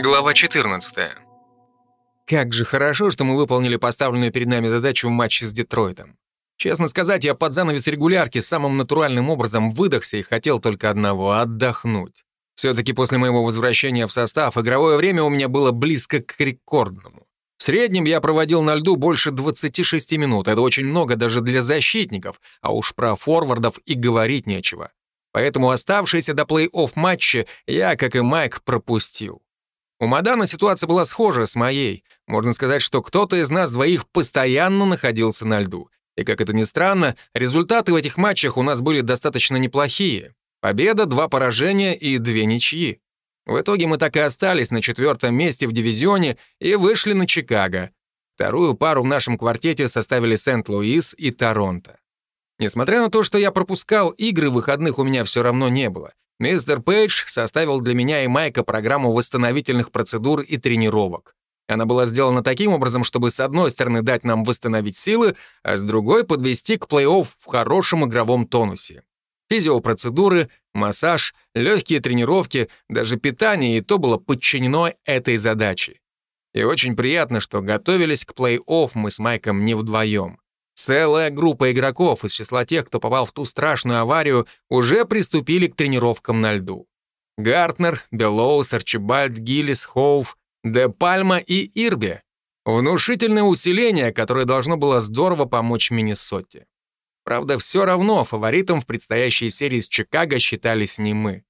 Глава 14. Как же хорошо, что мы выполнили поставленную перед нами задачу в матче с Детройтом. Честно сказать, я под занавес регулярки самым натуральным образом выдохся и хотел только одного — отдохнуть. Все-таки после моего возвращения в состав игровое время у меня было близко к рекордному. В среднем я проводил на льду больше 26 минут. Это очень много даже для защитников, а уж про форвардов и говорить нечего. Поэтому оставшиеся до плей-офф матча я, как и Майк, пропустил. У Мадана ситуация была схожа с моей. Можно сказать, что кто-то из нас двоих постоянно находился на льду. И, как это ни странно, результаты в этих матчах у нас были достаточно неплохие. Победа, два поражения и две ничьи. В итоге мы так и остались на четвертом месте в дивизионе и вышли на Чикаго. Вторую пару в нашем квартете составили Сент-Луис и Торонто. Несмотря на то, что я пропускал игры, выходных у меня все равно не было. Мистер Пейдж составил для меня и Майка программу восстановительных процедур и тренировок. Она была сделана таким образом, чтобы с одной стороны дать нам восстановить силы, а с другой подвести к плей-офф в хорошем игровом тонусе. Физиопроцедуры, массаж, легкие тренировки, даже питание и то было подчинено этой задаче. И очень приятно, что готовились к плей-офф мы с Майком не вдвоем. Целая группа игроков из числа тех, кто попал в ту страшную аварию, уже приступили к тренировкам на льду. Гартнер, Белоус, Арчибальд, Гиллис, Хоув, Де Пальма и Ирби. Внушительное усиление, которое должно было здорово помочь Миннесоте. Правда, все равно фаворитом в предстоящей серии с Чикаго считались не мы.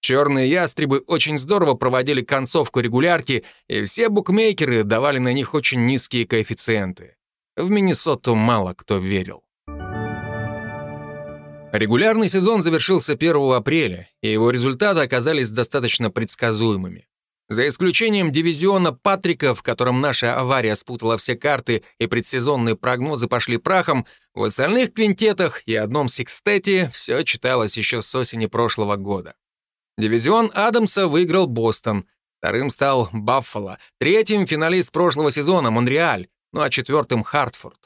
Черные ястребы очень здорово проводили концовку регулярки, и все букмекеры давали на них очень низкие коэффициенты. В Миннесоту мало кто верил. Регулярный сезон завершился 1 апреля, и его результаты оказались достаточно предсказуемыми. За исключением дивизиона Патрика, в котором наша авария спутала все карты и предсезонные прогнозы пошли прахом, в остальных квинтетах и одном секстете все читалось еще с осени прошлого года. Дивизион Адамса выиграл Бостон, вторым стал Баффало, третьим финалист прошлого сезона Монреаль, ну а четвертым — Хартфорд.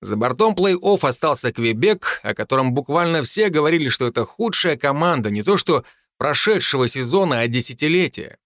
За бортом плей-офф остался Квебек, о котором буквально все говорили, что это худшая команда, не то что прошедшего сезона, а десятилетия.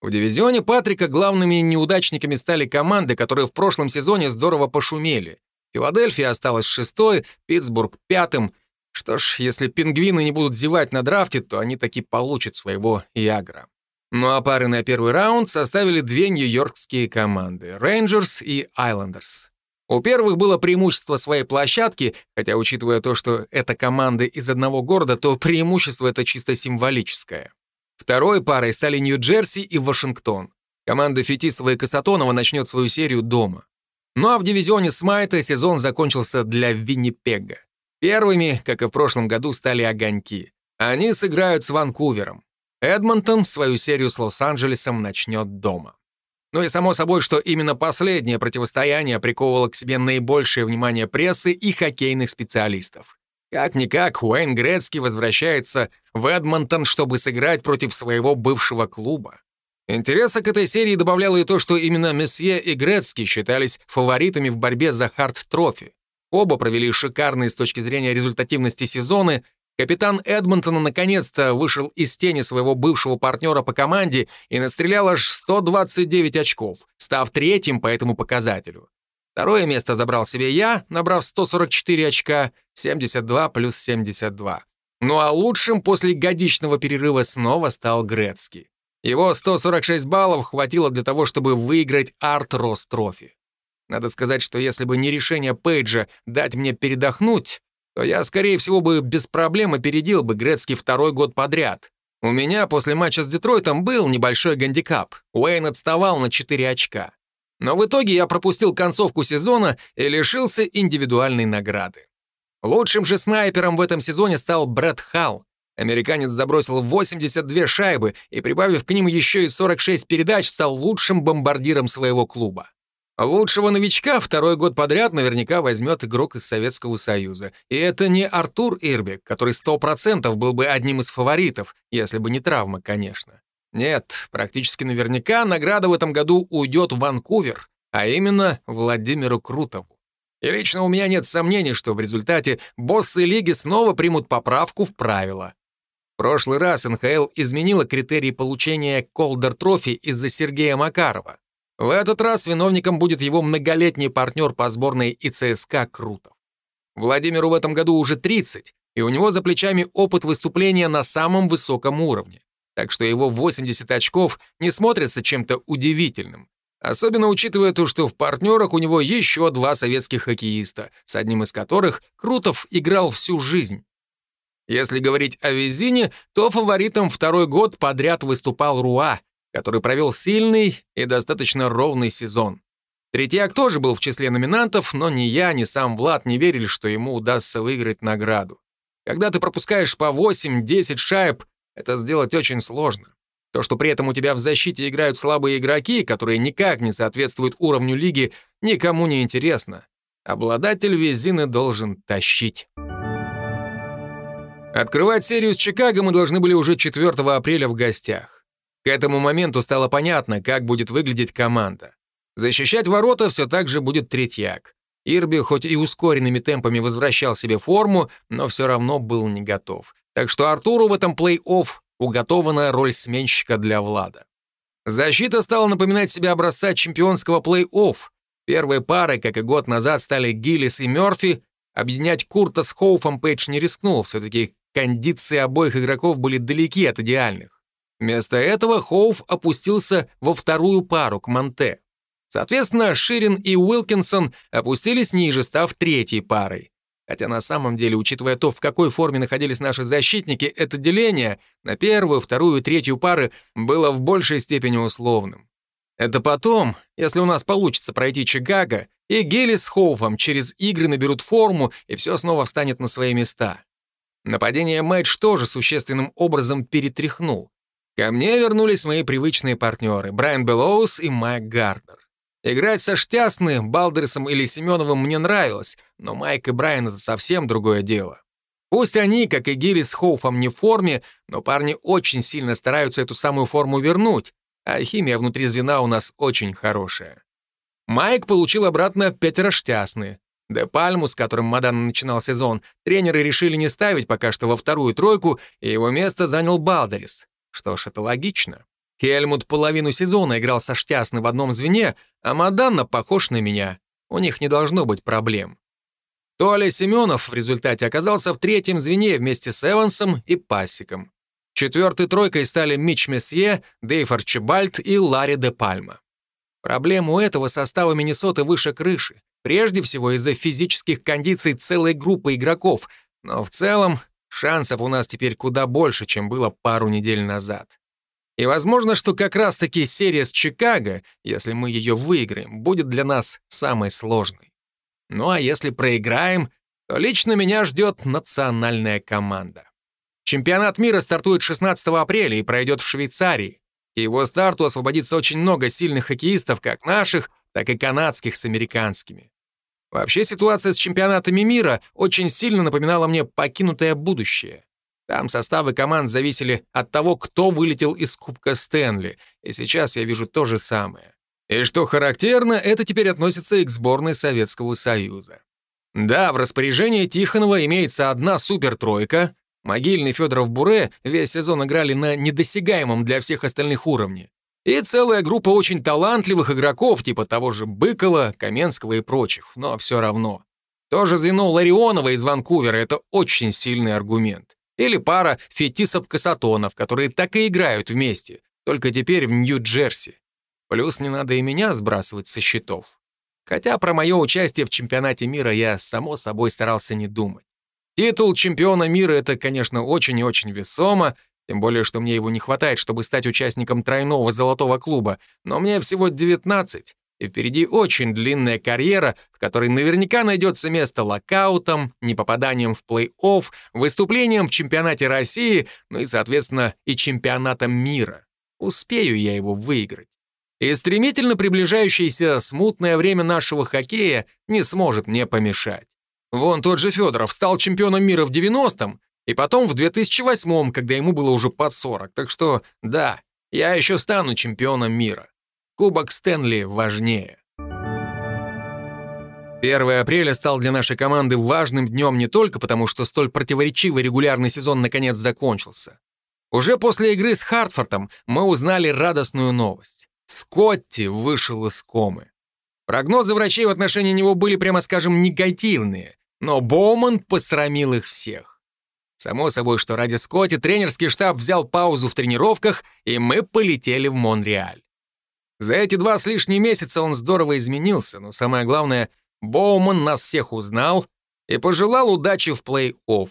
В дивизионе Патрика главными неудачниками стали команды, которые в прошлом сезоне здорово пошумели. Филадельфия осталась шестой, Питтсбург — пятым. Что ж, если пингвины не будут зевать на драфте, то они таки получат своего Ягра. Ну а пары на первый раунд составили две нью-йоркские команды — Рейнджерс и Айлендерс. У первых было преимущество своей площадки, хотя, учитывая то, что это команды из одного города, то преимущество это чисто символическое. Второй парой стали Нью-Джерси и Вашингтон. Команда Фетисова и Касатонова начнет свою серию дома. Ну а в дивизионе Смайта сезон закончился для Виннипега. Первыми, как и в прошлом году, стали Огоньки. Они сыграют с Ванкувером. Эдмонтон свою серию с Лос-Анджелесом начнет дома. Ну и само собой, что именно последнее противостояние приковывало к себе наибольшее внимание прессы и хоккейных специалистов. Как-никак, Уэйн Грецкий возвращается в Эдмонтон, чтобы сыграть против своего бывшего клуба. Интереса к этой серии добавляло и то, что именно Месье и Грецкий считались фаворитами в борьбе за Харт-трофи. Оба провели шикарные с точки зрения результативности сезоны, Капитан Эдмонтона наконец-то вышел из тени своего бывшего партнера по команде и настрелял аж 129 очков, став третьим по этому показателю. Второе место забрал себе я, набрав 144 очка, 72 плюс 72. Ну а лучшим после годичного перерыва снова стал Грецкий. Его 146 баллов хватило для того, чтобы выиграть Арт Росс Трофи. Надо сказать, что если бы не решение Пейджа дать мне передохнуть, то я, скорее всего, бы без проблем опередил бы Грецкий второй год подряд. У меня после матча с Детройтом был небольшой гандикап. Уэйн отставал на 4 очка. Но в итоге я пропустил концовку сезона и лишился индивидуальной награды. Лучшим же снайпером в этом сезоне стал Брэд Халл. Американец забросил 82 шайбы и, прибавив к ним еще и 46 передач, стал лучшим бомбардиром своего клуба. Лучшего новичка второй год подряд наверняка возьмет игрок из Советского Союза. И это не Артур Ирбек, который 100% был бы одним из фаворитов, если бы не травма, конечно. Нет, практически наверняка награда в этом году уйдет в Ванкувер, а именно Владимиру Крутову. И лично у меня нет сомнений, что в результате боссы лиги снова примут поправку в правила. В прошлый раз НХЛ изменила критерии получения Колдер Трофи из-за Сергея Макарова. В этот раз виновником будет его многолетний партнер по сборной и ЦСКА Крутов. Владимиру в этом году уже 30, и у него за плечами опыт выступления на самом высоком уровне. Так что его 80 очков не смотрятся чем-то удивительным. Особенно учитывая то, что в партнерах у него еще два советских хоккеиста, с одним из которых Крутов играл всю жизнь. Если говорить о Визине, то фаворитом второй год подряд выступал Руа, который провел сильный и достаточно ровный сезон. Третьяк тоже был в числе номинантов, но ни я, ни сам Влад не верили, что ему удастся выиграть награду. Когда ты пропускаешь по 8-10 шайб, это сделать очень сложно. То, что при этом у тебя в защите играют слабые игроки, которые никак не соответствуют уровню лиги, никому не интересно. Обладатель визины должен тащить. Открывать серию с Чикаго мы должны были уже 4 апреля в гостях. К этому моменту стало понятно, как будет выглядеть команда. Защищать ворота все так же будет Третьяк. Ирби хоть и ускоренными темпами возвращал себе форму, но все равно был не готов. Так что Артуру в этом плей-офф уготована роль сменщика для Влада. Защита стала напоминать себе образца чемпионского плей-офф. Первой парой, как и год назад, стали Гиллис и Мёрфи. Объединять Курта с Хоуфом Пейдж не рискнул, все-таки кондиции обоих игроков были далеки от идеальных. Вместо этого Хоуф опустился во вторую пару к Монте. Соответственно, Ширин и Уилкинсон опустились ниже, став третьей парой. Хотя на самом деле, учитывая то, в какой форме находились наши защитники, это деление на первую, вторую и третью пары было в большей степени условным. Это потом, если у нас получится пройти Чикаго, и Гелли с Хоуфом через игры наберут форму, и все снова встанет на свои места. Нападение Мэтч тоже существенным образом перетряхнул. Ко мне вернулись мои привычные партнеры Брайан Беллоус и Майк Гартнер. Играть со Штясны, Балдерисом или Семеновым мне нравилось, но Майк и Брайан — это совсем другое дело. Пусть они, как и Гилли с Хоуфом, не в форме, но парни очень сильно стараются эту самую форму вернуть, а химия внутри звена у нас очень хорошая. Майк получил обратно Петера Штясны. Де Пальму, с которым Мадан начинал сезон, тренеры решили не ставить пока что во вторую тройку, и его место занял Балдерис. Что ж, это логично. Хельмут половину сезона играл со Штясны в одном звене, а Маданна похож на меня. У них не должно быть проблем. Толя Семенов в результате оказался в третьем звене вместе с Эвансом и Пассиком. Четвертой тройкой стали Мич Месье, Дейв Арчибальд и Ларри де Пальма. Проблема у этого состава Миннесоты выше крыши. Прежде всего из-за физических кондиций целой группы игроков, но в целом шансов у нас теперь куда больше, чем было пару недель назад. И возможно, что как раз-таки серия с Чикаго, если мы ее выиграем, будет для нас самой сложной. Ну а если проиграем, то лично меня ждет национальная команда. Чемпионат мира стартует 16 апреля и пройдет в Швейцарии. К его старту освободится очень много сильных хоккеистов, как наших, так и канадских с американскими. Вообще ситуация с чемпионатами мира очень сильно напоминала мне покинутое будущее. Там составы команд зависели от того, кто вылетел из Кубка Стэнли, и сейчас я вижу то же самое. И что характерно, это теперь относится и к сборной Советского Союза. Да, в распоряжении Тихонова имеется одна супертройка. Могильный Федоров Буре весь сезон играли на недосягаемом для всех остальных уровне. И целая группа очень талантливых игроков, типа того же Быкова, Каменского и прочих, но все равно. Тоже звено Ларионова из Ванкувера — это очень сильный аргумент. Или пара фетисов-касатонов, которые так и играют вместе, только теперь в Нью-Джерси. Плюс не надо и меня сбрасывать со счетов. Хотя про мое участие в чемпионате мира я, само собой, старался не думать. Титул чемпиона мира — это, конечно, очень и очень весомо, тем более, что мне его не хватает, чтобы стать участником тройного золотого клуба, но мне всего 19, и впереди очень длинная карьера, в которой наверняка найдется место локаутом, непопаданием в плей-офф, выступлением в чемпионате России, ну и, соответственно, и чемпионатом мира. Успею я его выиграть. И стремительно приближающееся смутное время нашего хоккея не сможет мне помешать. Вон тот же Федоров стал чемпионом мира в 90-м, и потом в 2008-м, когда ему было уже под 40. Так что, да, я еще стану чемпионом мира. Кубок Стэнли важнее. 1 апреля стал для нашей команды важным днем не только потому, что столь противоречивый регулярный сезон наконец закончился. Уже после игры с Хартфортом мы узнали радостную новость. Скотти вышел из комы. Прогнозы врачей в отношении него были, прямо скажем, негативные, но Боуман посрамил их всех. Само собой, что ради Скотти тренерский штаб взял паузу в тренировках, и мы полетели в Монреаль. За эти два с лишним месяца он здорово изменился, но самое главное, Боуман нас всех узнал и пожелал удачи в плей-офф.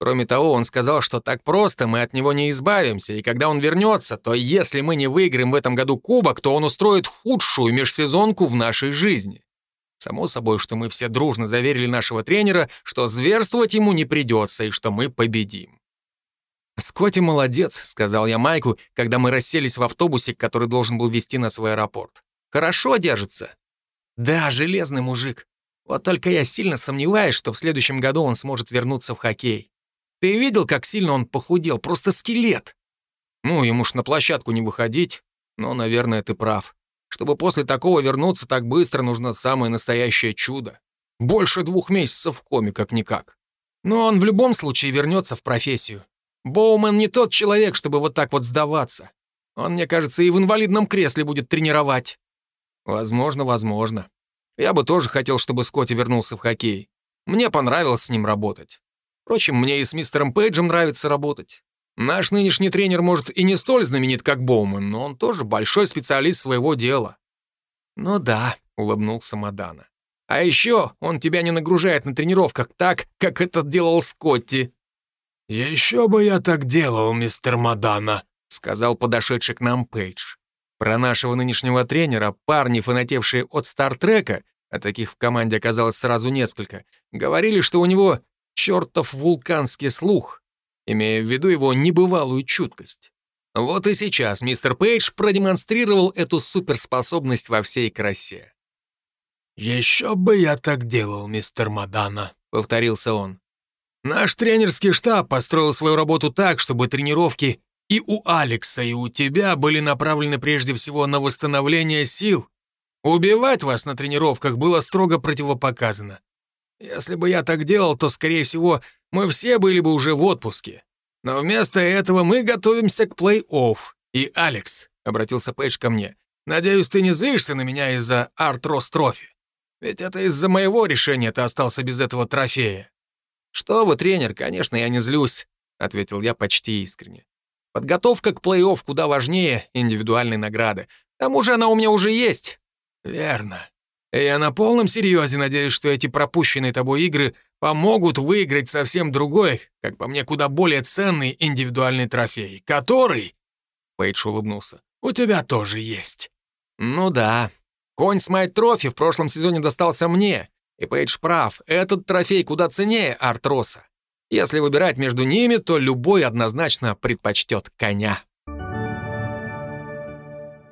Кроме того, он сказал, что так просто мы от него не избавимся, и когда он вернется, то если мы не выиграем в этом году кубок, то он устроит худшую межсезонку в нашей жизни. Само собой, что мы все дружно заверили нашего тренера, что зверствовать ему не придется и что мы победим. «Скотти молодец», — сказал я Майку, когда мы расселись в автобусе, который должен был вести нас в аэропорт. «Хорошо держится». «Да, железный мужик. Вот только я сильно сомневаюсь, что в следующем году он сможет вернуться в хоккей. Ты видел, как сильно он похудел? Просто скелет. Ну, ему ж на площадку не выходить. Но, наверное, ты прав. Чтобы после такого вернуться так быстро, нужно самое настоящее чудо. Больше двух месяцев в коме, как-никак. Но он в любом случае вернется в профессию. Боумен не тот человек, чтобы вот так вот сдаваться. Он, мне кажется, и в инвалидном кресле будет тренировать. Возможно, возможно. Я бы тоже хотел, чтобы Скотти вернулся в хоккей. Мне понравилось с ним работать. Впрочем, мне и с мистером Пейджем нравится работать. Наш нынешний тренер, может, и не столь знаменит, как Боуман, но он тоже большой специалист своего дела». «Ну да», — улыбнулся Мадана. «А еще он тебя не нагружает на тренировках так, как это делал Скотти». «Еще бы я так делал, мистер Мадана», — сказал подошедший к нам Пейдж. Про нашего нынешнего тренера парни, фанатевшие от Стартрека, а таких в команде оказалось сразу несколько, говорили, что у него чертов вулканский слух, имея в виду его небывалую чуткость. Вот и сейчас мистер Пейдж продемонстрировал эту суперспособность во всей красе. «Еще бы я так делал, мистер Мадана», — повторился он. «Наш тренерский штаб построил свою работу так, чтобы тренировки и у Алекса, и у тебя были направлены прежде всего на восстановление сил. Убивать вас на тренировках было строго противопоказано. Если бы я так делал, то, скорее всего, мы все были бы уже в отпуске. Но вместо этого мы готовимся к плей-офф. И, Алекс, — обратился Пейдж ко мне, — надеюсь, ты не злишься на меня из-за артрос-трофи. Ведь это из-за моего решения ты остался без этого трофея. Что вы, тренер, конечно, я не злюсь, — ответил я почти искренне. Подготовка к плей-офф куда важнее индивидуальной награды. К тому же она у меня уже есть. Верно. Я на полном серьезе надеюсь, что эти пропущенные тобой игры помогут выиграть совсем другой, как по мне, куда более ценный индивидуальный трофей, который...» Пейдж улыбнулся. «У тебя тоже есть». «Ну да. Конь с моей трофи в прошлом сезоне достался мне. И Пейдж прав, этот трофей куда ценнее Артроса. Если выбирать между ними, то любой однозначно предпочтет коня».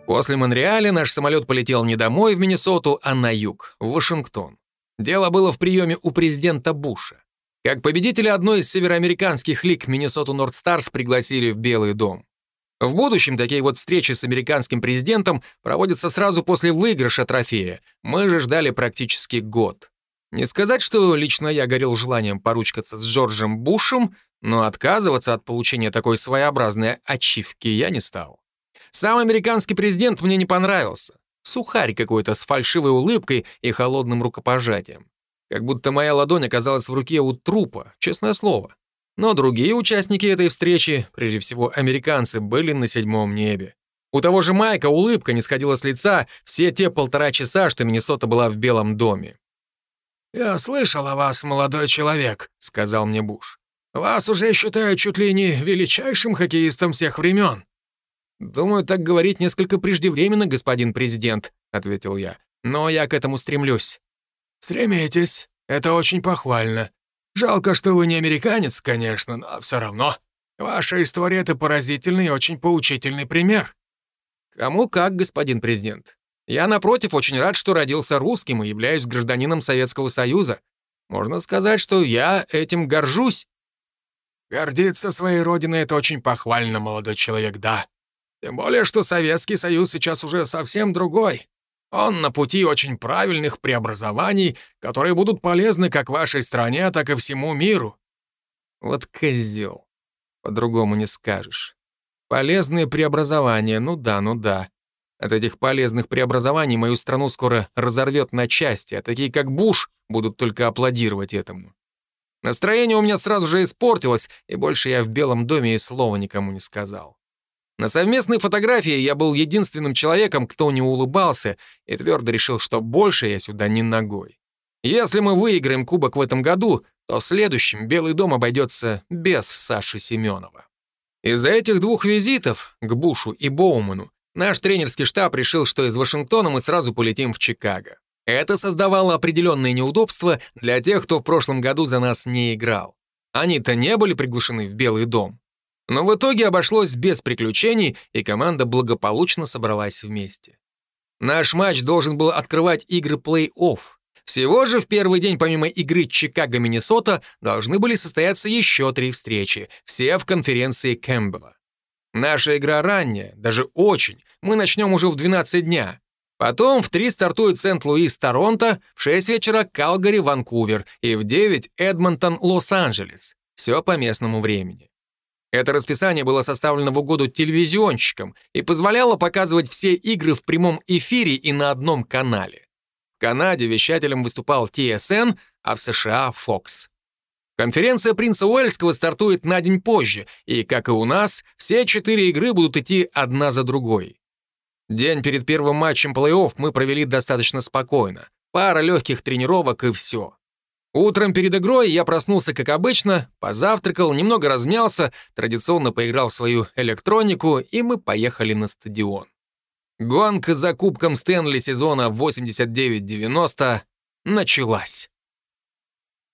После Монреаля наш самолет полетел не домой в Миннесоту, а на юг, в Вашингтон. Дело было в приеме у президента Буша. Как победителя одной из североамериканских лиг Миннесоту Нордстарс пригласили в Белый дом. В будущем такие вот встречи с американским президентом проводятся сразу после выигрыша трофея. Мы же ждали практически год. Не сказать, что лично я горел желанием поручкаться с Джорджем Бушем, но отказываться от получения такой своеобразной ачивки я не стал. Сам американский президент мне не понравился. Сухарь какой-то с фальшивой улыбкой и холодным рукопожатием. Как будто моя ладонь оказалась в руке у трупа, честное слово. Но другие участники этой встречи, прежде всего американцы, были на седьмом небе. У того же Майка улыбка не сходила с лица все те полтора часа, что Миннесота была в Белом доме. «Я слышал о вас, молодой человек», — сказал мне Буш. «Вас уже считают чуть ли не величайшим хоккеистом всех времен. «Думаю, так говорить несколько преждевременно, господин президент», — ответил я. «Но я к этому стремлюсь». «Стремитесь. Это очень похвально. Жалко, что вы не американец, конечно, но все равно. Ваша история — это поразительный и очень поучительный пример». «Кому как, господин президент. Я, напротив, очень рад, что родился русским и являюсь гражданином Советского Союза. Можно сказать, что я этим горжусь». «Гордиться своей родиной — это очень похвально, молодой человек, да. Тем более, что Советский Союз сейчас уже совсем другой. Он на пути очень правильных преобразований, которые будут полезны как вашей стране, так и всему миру». Вот козел. По-другому не скажешь. Полезные преобразования, ну да, ну да. От этих полезных преобразований мою страну скоро разорвет на части, а такие как Буш будут только аплодировать этому. Настроение у меня сразу же испортилось, и больше я в Белом доме и слова никому не сказал. На совместной фотографии я был единственным человеком, кто не улыбался, и твердо решил, что больше я сюда не ногой. Если мы выиграем кубок в этом году, то в следующем Белый дом обойдется без Саши Семенова. Из-за этих двух визитов, к Бушу и Боуману, наш тренерский штаб решил, что из Вашингтона мы сразу полетим в Чикаго. Это создавало определенные неудобства для тех, кто в прошлом году за нас не играл. Они-то не были приглашены в Белый дом. Но в итоге обошлось без приключений, и команда благополучно собралась вместе. Наш матч должен был открывать игры плей-офф. Всего же в первый день помимо игры Чикаго-Миннесота должны были состояться еще три встречи, все в конференции Кэмпбелла. Наша игра ранняя, даже очень. Мы начнем уже в 12 дня. Потом в 3 стартует Сент-Луис, Торонто, в 6 вечера Калгари, Ванкувер и в 9 Эдмонтон, Лос-Анджелес. Все по местному времени. Это расписание было составлено в угоду телевизионщикам и позволяло показывать все игры в прямом эфире и на одном канале. В Канаде вещателем выступал TSN, а в США — Fox. Конференция принца Уэльского стартует на день позже, и, как и у нас, все четыре игры будут идти одна за другой. День перед первым матчем плей-офф мы провели достаточно спокойно. Пара легких тренировок и все. Утром перед игрой я проснулся, как обычно, позавтракал, немного размялся, традиционно поиграл в свою электронику, и мы поехали на стадион. Гонка за кубком Стэнли сезона 89-90 началась.